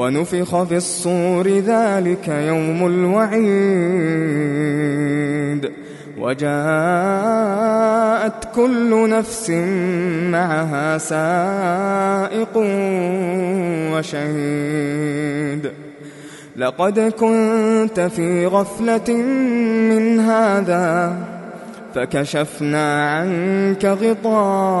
ونفخ في الصور ذلك يوم الوعيد. وجاءت كل نفس معها سائق وشهيد. لقد كنت في غفلة من هذا فكشفنا عنك غطاءك.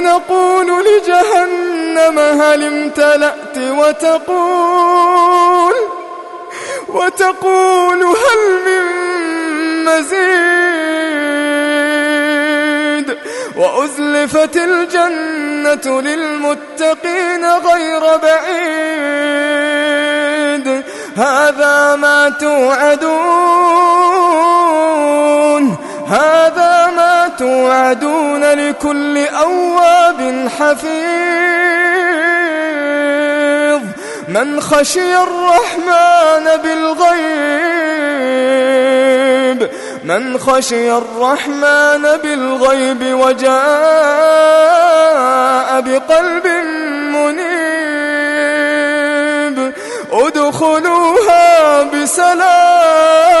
يوم نقول لجهنم هل امتلأت وتقول وتقول هل من مزيد وأزلفت الجنة للمتقين غير بعيد هذا ما توعدون توعدون لكل أواب حفيظ من خشي الرحمن بالغيب من خشي الرحمن بالغيب وجاء بقلب منيب ادخلوها بسلام